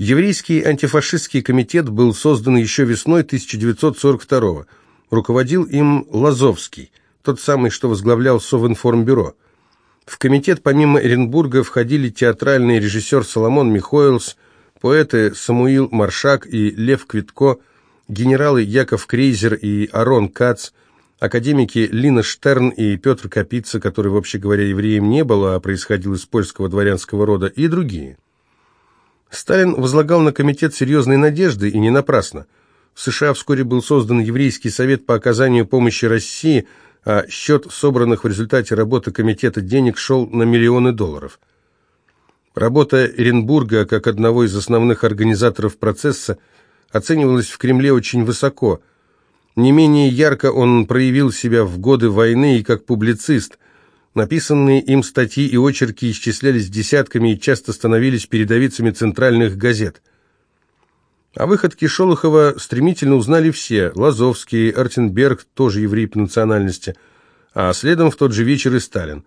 Еврейский антифашистский комитет был создан еще весной 1942 года. Руководил им Лазовский, тот самый, что возглавлял Совинформбюро. В комитет помимо Эренбурга входили театральный режиссер Соломон Михоэлс, поэты Самуил Маршак и Лев Квитко, генералы Яков Крейзер и Арон Кац, академики Лина Штерн и Петр Капица, который, вообще говоря, евреем не был, а происходил из польского дворянского рода, и другие. Сталин возлагал на комитет серьезные надежды, и не напрасно – в США вскоре был создан Еврейский совет по оказанию помощи России, а счет собранных в результате работы комитета денег шел на миллионы долларов. Работа Эренбурга, как одного из основных организаторов процесса, оценивалась в Кремле очень высоко. Не менее ярко он проявил себя в годы войны и как публицист. Написанные им статьи и очерки исчислялись десятками и часто становились передовицами центральных газет. О выходке Шолохова стремительно узнали все. Лазовский, Артенберг, тоже еврей по национальности. А следом в тот же вечер и Сталин.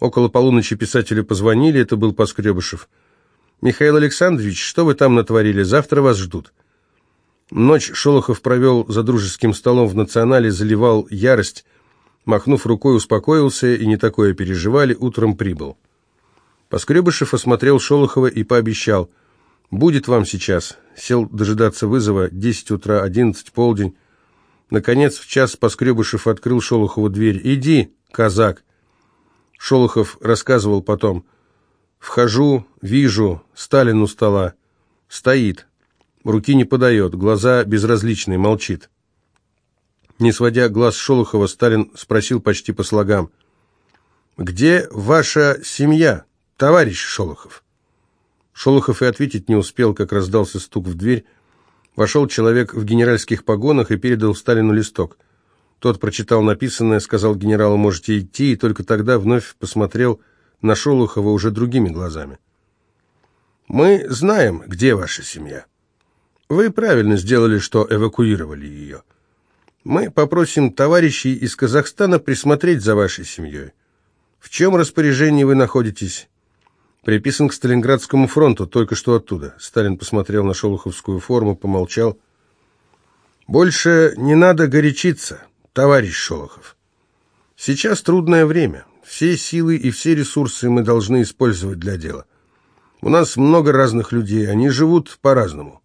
Около полуночи писателю позвонили, это был Поскребышев. «Михаил Александрович, что вы там натворили? Завтра вас ждут». Ночь Шолохов провел за дружеским столом в национале, заливал ярость. Махнув рукой, успокоился, и не такое переживали, утром прибыл. Поскребышев осмотрел Шолохова и пообещал – «Будет вам сейчас». Сел дожидаться вызова. Десять утра, одиннадцать, полдень. Наконец, в час Поскребышев открыл Шолохову дверь. «Иди, казак!» Шолохов рассказывал потом. «Вхожу, вижу, Сталин у стола. Стоит. Руки не подает, глаза безразличные, молчит». Не сводя глаз Шолохова, Сталин спросил почти по слогам. «Где ваша семья, товарищ Шолохов?» Шолохов и ответить не успел, как раздался стук в дверь. Вошел человек в генеральских погонах и передал Сталину листок. Тот прочитал написанное, сказал генералу «можете идти», и только тогда вновь посмотрел на Шолохова уже другими глазами. «Мы знаем, где ваша семья. Вы правильно сделали, что эвакуировали ее. Мы попросим товарищей из Казахстана присмотреть за вашей семьей. В чем распоряжении вы находитесь?» Приписан к Сталинградскому фронту, только что оттуда. Сталин посмотрел на шолоховскую форму, помолчал. «Больше не надо горячиться, товарищ Шолохов. Сейчас трудное время. Все силы и все ресурсы мы должны использовать для дела. У нас много разных людей, они живут по-разному,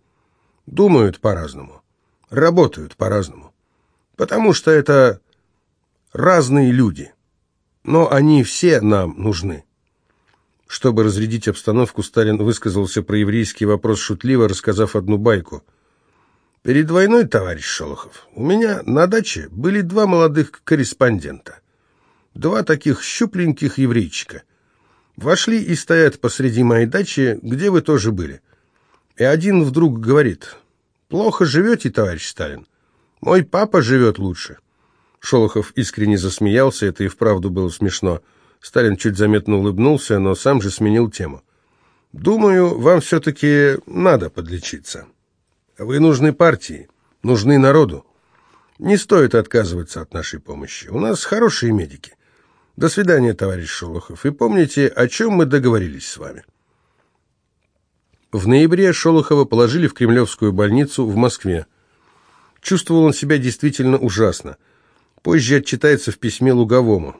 думают по-разному, работают по-разному. Потому что это разные люди, но они все нам нужны. Чтобы разрядить обстановку, Сталин высказался про еврейский вопрос шутливо, рассказав одну байку. «Перед войной, товарищ Шолохов, у меня на даче были два молодых корреспондента. Два таких щупленьких еврейчика. Вошли и стоят посреди моей дачи, где вы тоже были. И один вдруг говорит, «Плохо живете, товарищ Сталин. Мой папа живет лучше». Шолохов искренне засмеялся, это и вправду было смешно. Сталин чуть заметно улыбнулся, но сам же сменил тему. «Думаю, вам все-таки надо подлечиться. Вы нужны партии, нужны народу. Не стоит отказываться от нашей помощи. У нас хорошие медики. До свидания, товарищ Шолохов. И помните, о чем мы договорились с вами». В ноябре Шолохова положили в Кремлевскую больницу в Москве. Чувствовал он себя действительно ужасно. Позже отчитается в письме Луговому.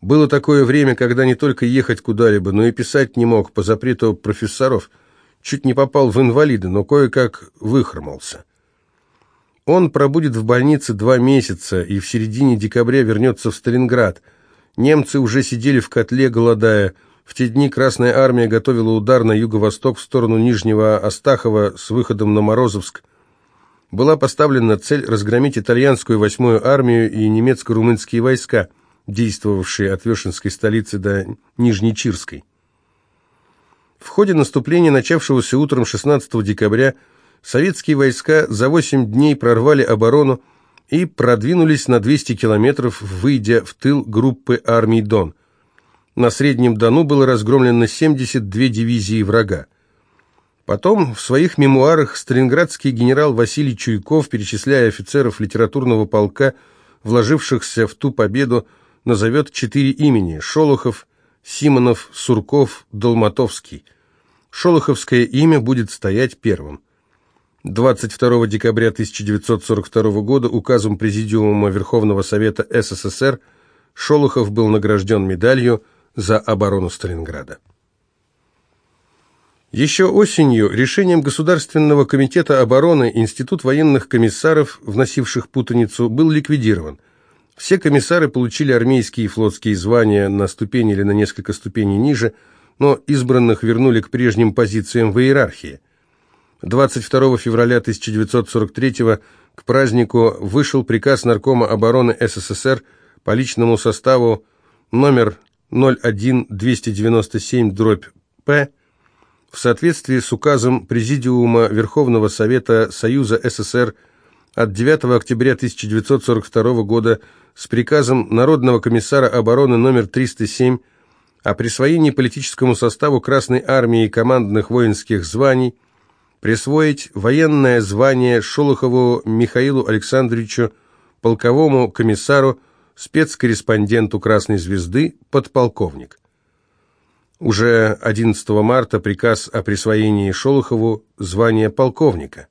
Было такое время, когда не только ехать куда-либо, но и писать не мог по запрету профессоров. Чуть не попал в инвалиды, но кое-как выхромался. Он пробудет в больнице два месяца и в середине декабря вернется в Сталинград. Немцы уже сидели в котле, голодая. В те дни Красная Армия готовила удар на юго-восток в сторону Нижнего Астахова с выходом на Морозовск. Была поставлена цель разгромить итальянскую восьмую армию и немецко-румынские войска – действовавшие от Вешенской столицы до Нижнечирской. В ходе наступления, начавшегося утром 16 декабря, советские войска за 8 дней прорвали оборону и продвинулись на 200 километров, выйдя в тыл группы армий Дон. На Среднем Дону было разгромлено 72 дивизии врага. Потом в своих мемуарах сталинградский генерал Василий Чуйков, перечисляя офицеров литературного полка, вложившихся в ту победу, назовет четыре имени – Шолохов, Симонов, Сурков, Долматовский. Шолоховское имя будет стоять первым. 22 декабря 1942 года указом Президиума Верховного Совета СССР Шолохов был награжден медалью за оборону Сталинграда. Еще осенью решением Государственного комитета обороны Институт военных комиссаров, вносивших путаницу, был ликвидирован. Все комиссары получили армейские и флотские звания на ступень или на несколько ступеней ниже, но избранных вернули к прежним позициям в иерархии. 22 февраля 1943 к празднику вышел приказ Наркома обороны СССР по личному составу номер 01-297-П в соответствии с указом Президиума Верховного Совета Союза СССР от 9 октября 1942 года с приказом Народного комиссара обороны номер 307 о присвоении политическому составу Красной Армии командных воинских званий – присвоить военное звание Шолохову Михаилу Александровичу, полковому комиссару, спецкорреспонденту Красной Звезды, подполковник. Уже 11 марта приказ о присвоении Шолохову звания полковника.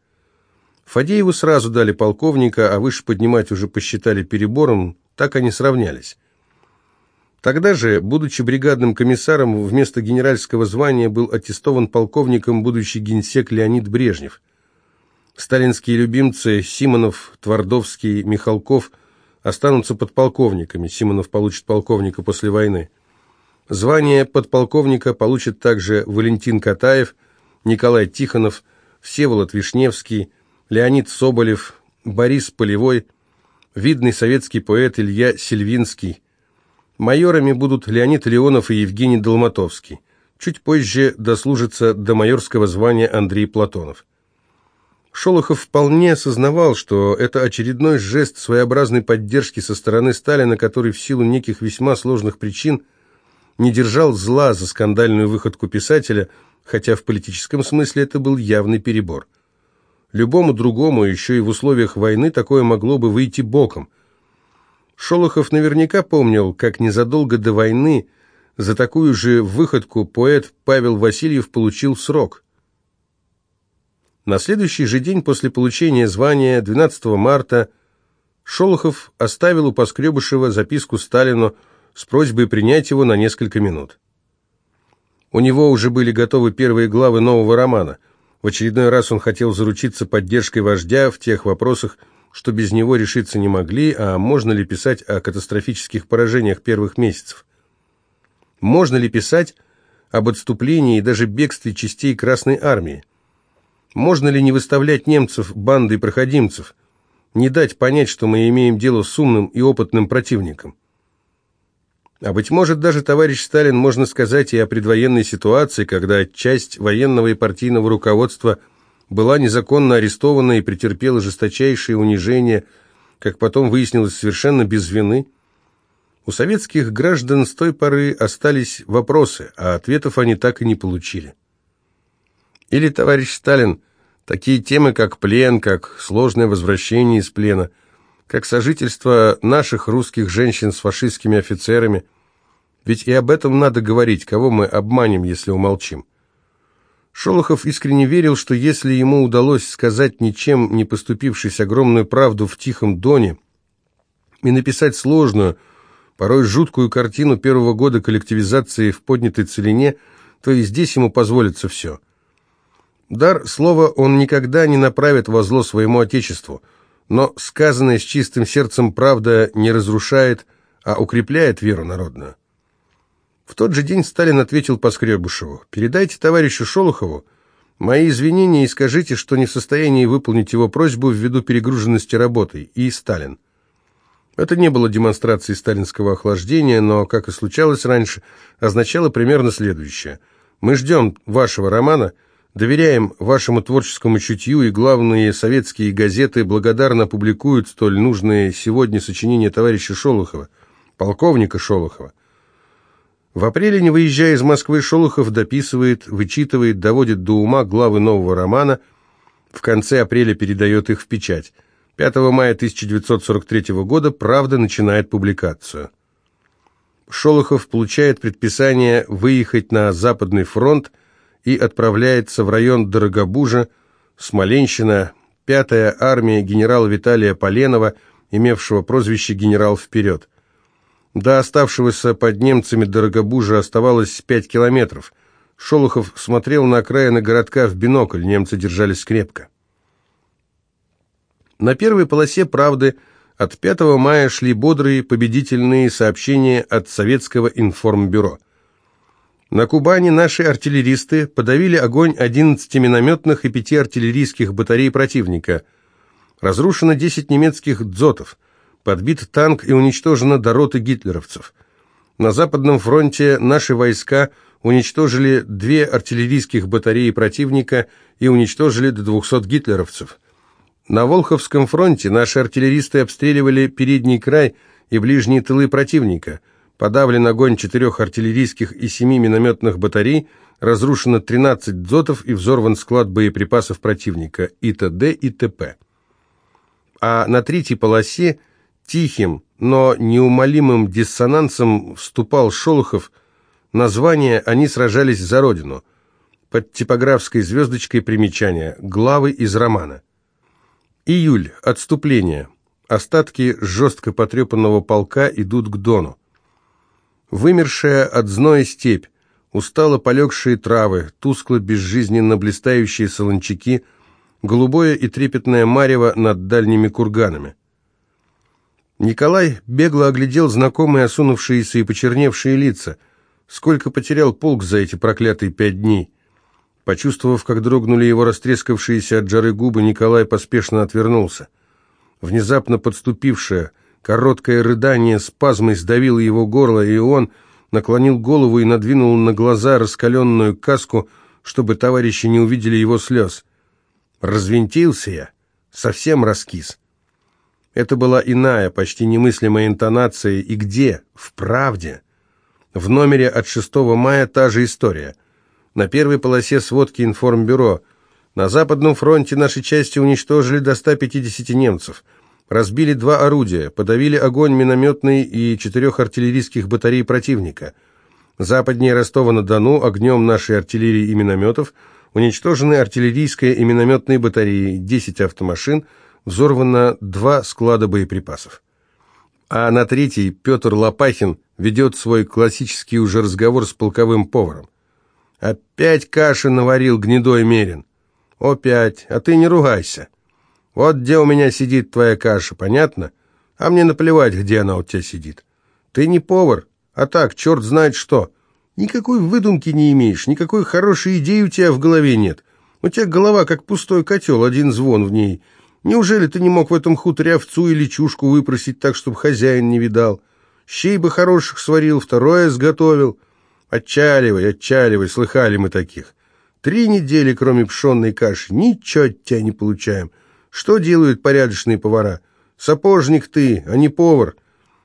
Фадееву сразу дали полковника, а выше поднимать уже посчитали перебором, так они сравнялись. Тогда же, будучи бригадным комиссаром, вместо генеральского звания был аттестован полковником будущий генсек Леонид Брежнев. Сталинские любимцы Симонов, Твардовский, Михалков останутся подполковниками. Симонов получит полковника после войны. Звание подполковника получат также Валентин Катаев, Николай Тихонов, Всеволод Вишневский, Леонид Соболев, Борис Полевой, видный советский поэт Илья Сильвинский, Майорами будут Леонид Леонов и Евгений Долматовский. Чуть позже дослужится до майорского звания Андрей Платонов. Шолохов вполне осознавал, что это очередной жест своеобразной поддержки со стороны Сталина, который в силу неких весьма сложных причин не держал зла за скандальную выходку писателя, хотя в политическом смысле это был явный перебор. Любому другому, еще и в условиях войны, такое могло бы выйти боком – Шолохов наверняка помнил, как незадолго до войны за такую же выходку поэт Павел Васильев получил срок. На следующий же день после получения звания, 12 марта, Шолохов оставил у Поскребышева записку Сталину с просьбой принять его на несколько минут. У него уже были готовы первые главы нового романа. В очередной раз он хотел заручиться поддержкой вождя в тех вопросах, что без него решиться не могли, а можно ли писать о катастрофических поражениях первых месяцев? Можно ли писать об отступлении и даже бегстве частей Красной Армии? Можно ли не выставлять немцев бандой проходимцев, не дать понять, что мы имеем дело с умным и опытным противником? А быть может, даже товарищ Сталин можно сказать и о предвоенной ситуации, когда часть военного и партийного руководства – была незаконно арестована и претерпела жесточайшие унижения, как потом выяснилось, совершенно без вины. У советских граждан с той поры остались вопросы, а ответов они так и не получили. Или, товарищ Сталин, такие темы, как плен, как сложное возвращение из плена, как сожительство наших русских женщин с фашистскими офицерами, ведь и об этом надо говорить, кого мы обманем, если умолчим. Шолохов искренне верил, что если ему удалось сказать ничем не поступившись огромную правду в Тихом Доне и написать сложную, порой жуткую картину первого года коллективизации в поднятой целине, то и здесь ему позволится все. Дар слова он никогда не направит во зло своему Отечеству, но сказанное с чистым сердцем правда не разрушает, а укрепляет веру народную. В тот же день Сталин ответил Поскребышеву, «Передайте товарищу Шолохову мои извинения и скажите, что не в состоянии выполнить его просьбу ввиду перегруженности работой». И Сталин. Это не было демонстрацией сталинского охлаждения, но, как и случалось раньше, означало примерно следующее. «Мы ждем вашего романа, доверяем вашему творческому чутью, и главные советские газеты благодарно публикуют столь нужные сегодня сочинения товарища Шолохова, полковника Шолохова. В апреле, не выезжая из Москвы, Шолохов дописывает, вычитывает, доводит до ума главы нового романа, в конце апреля передает их в печать. 5 мая 1943 года «Правда» начинает публикацию. Шолохов получает предписание выехать на Западный фронт и отправляется в район Дорогобужа, Смоленщина, пятая армия генерала Виталия Поленова, имевшего прозвище «Генерал вперед». До оставшегося под немцами Дорогобужа оставалось пять километров. Шолохов смотрел на окраины городка в бинокль, немцы держались крепко. На первой полосе «Правды» от 5 мая шли бодрые победительные сообщения от Советского информбюро. На Кубани наши артиллеристы подавили огонь 11 минометных и 5 артиллерийских батарей противника. Разрушено 10 немецких дзотов – подбит танк и уничтожено до роты гитлеровцев. На Западном фронте наши войска уничтожили две артиллерийских батареи противника и уничтожили до 200 гитлеровцев. На Волховском фронте наши артиллеристы обстреливали передний край и ближние тылы противника. Подавлен огонь четырех артиллерийских и семи минометных батарей, разрушено 13 дзотов и взорван склад боеприпасов противника и т.д. и т.п. А на третьей полосе Тихим, но неумолимым диссонансом вступал Шолохов. Название «Они сражались за Родину». Под типографской звездочкой примечания. Главы из романа. Июль. Отступление. Остатки жестко потрепанного полка идут к Дону. Вымершая от зноя степь, устало полегшие травы, тускло безжизненно блистающие солончаки, голубое и трепетное марево над дальними курганами. Николай бегло оглядел знакомые осунувшиеся и почерневшие лица. Сколько потерял полк за эти проклятые пять дней. Почувствовав, как дрогнули его растрескавшиеся от жары губы, Николай поспешно отвернулся. Внезапно подступившее, короткое рыдание спазмой сдавило его горло, и он наклонил голову и надвинул на глаза раскаленную каску, чтобы товарищи не увидели его слез. Развинтился я, совсем раскис. Это была иная, почти немыслимая интонация. И где? В правде. В номере от 6 мая та же история. На первой полосе сводки информбюро. На Западном фронте наши части уничтожили до 150 немцев. Разбили два орудия, подавили огонь минометной и четырех артиллерийских батарей противника. Западнее Ростова-на-Дону огнем нашей артиллерии и минометов уничтожены артиллерийская и минометные батареи, 10 автомашин, взорвано два склада боеприпасов. А на третий Петр Лопахин ведет свой классический уже разговор с полковым поваром. «Опять каши наварил гнедой Мерин». «Опять, а ты не ругайся. Вот где у меня сидит твоя каша, понятно? А мне наплевать, где она у тебя сидит. Ты не повар, а так, черт знает что. Никакой выдумки не имеешь, никакой хорошей идеи у тебя в голове нет. У тебя голова как пустой котел, один звон в ней – Неужели ты не мог в этом хуторе овцу или чушку выпросить так, чтобы хозяин не видал? Щей бы хороших сварил, второе сготовил. Отчаливай, отчаливай, слыхали мы таких. Три недели, кроме пшенной каши, ничего от тебя не получаем. Что делают порядочные повара? Сапожник ты, а не повар.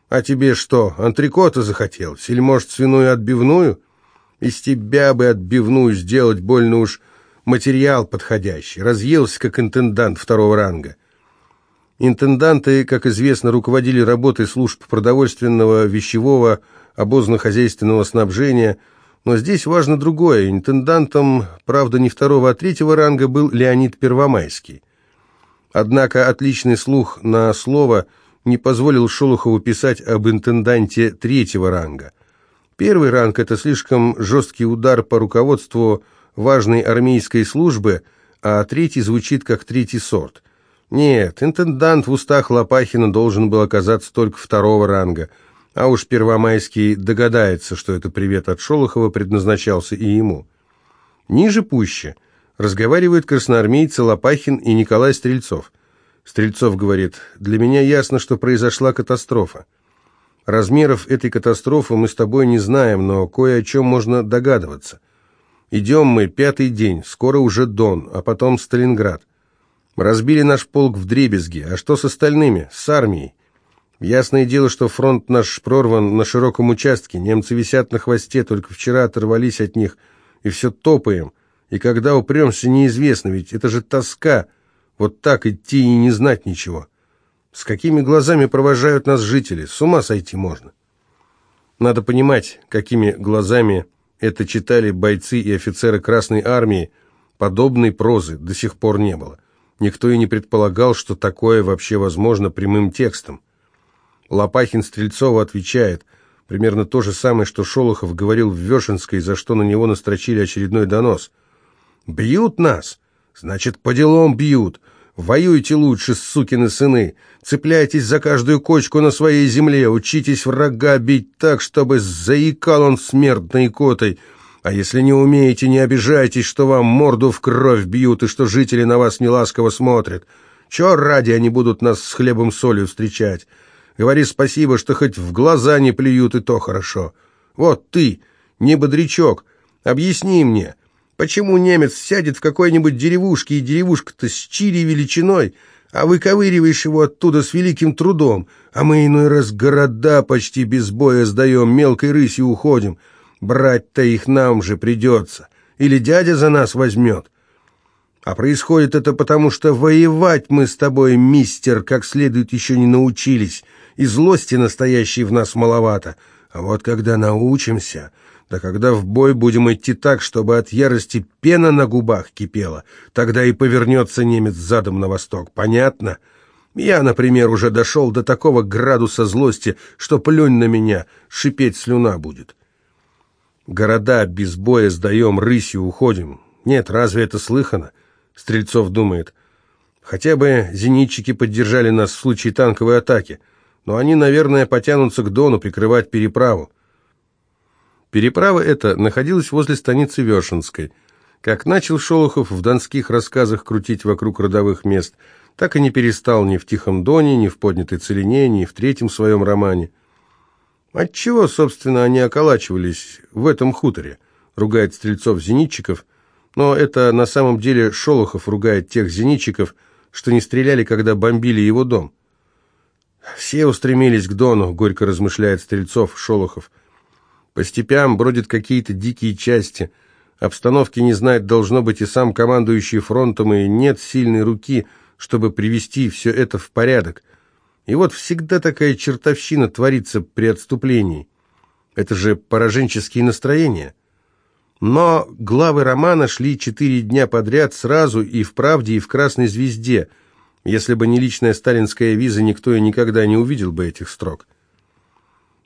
А тебе что, антрикота захотел? Или, может, свиную отбивную? Из тебя бы отбивную сделать больно уж материал подходящий, разъелся как интендант второго ранга. Интенданты, как известно, руководили работой служб продовольственного, вещевого, обозно-хозяйственного снабжения, но здесь важно другое. Интендантом, правда, не второго, а третьего ранга был Леонид Первомайский. Однако отличный слух на слово не позволил Шолохову писать об интенданте третьего ранга. Первый ранг – это слишком жесткий удар по руководству важной армейской службы, а третий звучит как третий сорт. Нет, интендант в устах Лопахина должен был оказаться только второго ранга, а уж Первомайский догадается, что это привет от Шолохова предназначался и ему. Ниже пуще разговаривают красноармейцы Лопахин и Николай Стрельцов. Стрельцов говорит, «Для меня ясно, что произошла катастрофа. Размеров этой катастрофы мы с тобой не знаем, но кое о чем можно догадываться. Идем мы пятый день, скоро уже Дон, а потом Сталинград. Разбили наш полк в дребезги, а что с остальными, с армией? Ясное дело, что фронт наш прорван на широком участке, немцы висят на хвосте, только вчера оторвались от них, и все топаем. И когда упремся, неизвестно, ведь это же тоска, вот так идти и не знать ничего. С какими глазами провожают нас жители, с ума сойти можно. Надо понимать, какими глазами Это читали бойцы и офицеры Красной Армии. Подобной прозы до сих пор не было. Никто и не предполагал, что такое вообще возможно прямым текстом. Лопахин Стрельцова отвечает примерно то же самое, что Шолохов говорил в Вешенской, за что на него настрочили очередной донос. «Бьют нас? Значит, по делам бьют. Воюйте лучше, сукины сыны. Цепляйтесь за каждую кочку на своей земле. Учитесь врага бить так, чтобы заикал он смертной котой. А если не умеете, не обижайтесь, что вам морду в кровь бьют и что жители на вас неласково смотрят. Чего ради они будут нас с хлебом солью встречать? Говори спасибо, что хоть в глаза не плюют, и то хорошо. Вот ты, не бодрячок, объясни мне, почему немец сядет в какой-нибудь деревушке, и деревушка-то с чили величиной, а выковыриваешь его оттуда с великим трудом, а мы иной раз города почти без боя сдаем, мелкой рысью уходим. Брать-то их нам же придется. Или дядя за нас возьмет. А происходит это потому, что воевать мы с тобой, мистер, как следует еще не научились, и злости настоящей в нас маловато. А вот когда научимся, да когда в бой будем идти так, чтобы от ярости пена на губах кипела, тогда и повернется немец задом на восток. Понятно? Я, например, уже дошел до такого градуса злости, что плюнь на меня, шипеть слюна будет. Города без боя сдаем, рысью уходим. Нет, разве это слыхано? Стрельцов думает. Хотя бы зенитчики поддержали нас в случае танковой атаки но они, наверное, потянутся к Дону прикрывать переправу. Переправа эта находилась возле станицы Вешенской. Как начал Шолохов в донских рассказах крутить вокруг родовых мест, так и не перестал ни в «Тихом Доне», ни в «Поднятой целине», ни в третьем своем романе. Отчего, собственно, они околачивались в этом хуторе, ругает Стрельцов-зенитчиков, но это на самом деле Шолохов ругает тех зенитчиков, что не стреляли, когда бомбили его дом. Все устремились к Дону, горько размышляет Стрельцов, Шолохов. По степям бродят какие-то дикие части. Обстановки не знает, должно быть, и сам командующий фронтом, и нет сильной руки, чтобы привести все это в порядок. И вот всегда такая чертовщина творится при отступлении. Это же пораженческие настроения. Но главы романа шли четыре дня подряд сразу и в «Правде», и в «Красной звезде», если бы не личная сталинская виза, никто и никогда не увидел бы этих строк.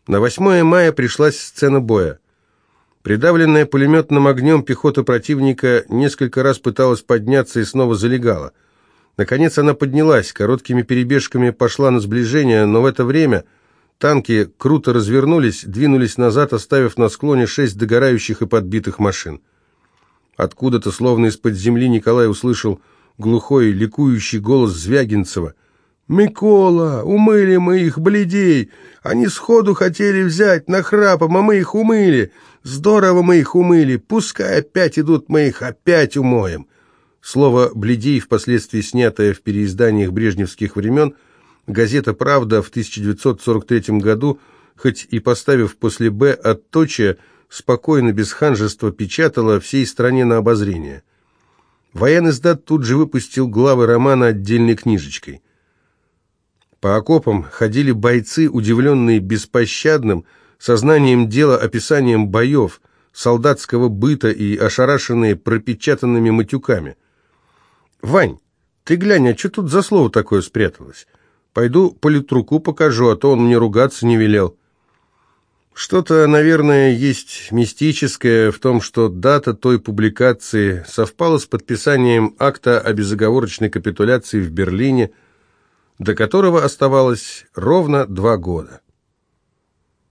На 8 мая пришлась сцена боя. Придавленная пулеметным огнем пехота противника несколько раз пыталась подняться и снова залегала. Наконец она поднялась, короткими перебежками пошла на сближение, но в это время танки круто развернулись, двинулись назад, оставив на склоне шесть догорающих и подбитых машин. Откуда-то, словно из-под земли, Николай услышал глухой, ликующий голос Звягинцева. «Микола, умыли мы их, бледей! Они сходу хотели взять нахрапом, а мы их умыли! Здорово мы их умыли! Пускай опять идут, мы их опять умоем!» Слово «бледей», впоследствии снятое в переизданиях брежневских времен, газета «Правда» в 1943 году, хоть и поставив после «Б» отточие, спокойно, без ханжества печатала всей стране на обозрение. Военный сдат тут же выпустил главы романа отдельной книжечкой. По окопам ходили бойцы, удивленные беспощадным, сознанием дела описанием боев, солдатского быта и ошарашенные пропечатанными матюками. «Вань, ты глянь, а что тут за слово такое спряталось? Пойду политруку покажу, а то он мне ругаться не велел». Что-то, наверное, есть мистическое в том, что дата той публикации совпала с подписанием акта о безоговорочной капитуляции в Берлине, до которого оставалось ровно два года.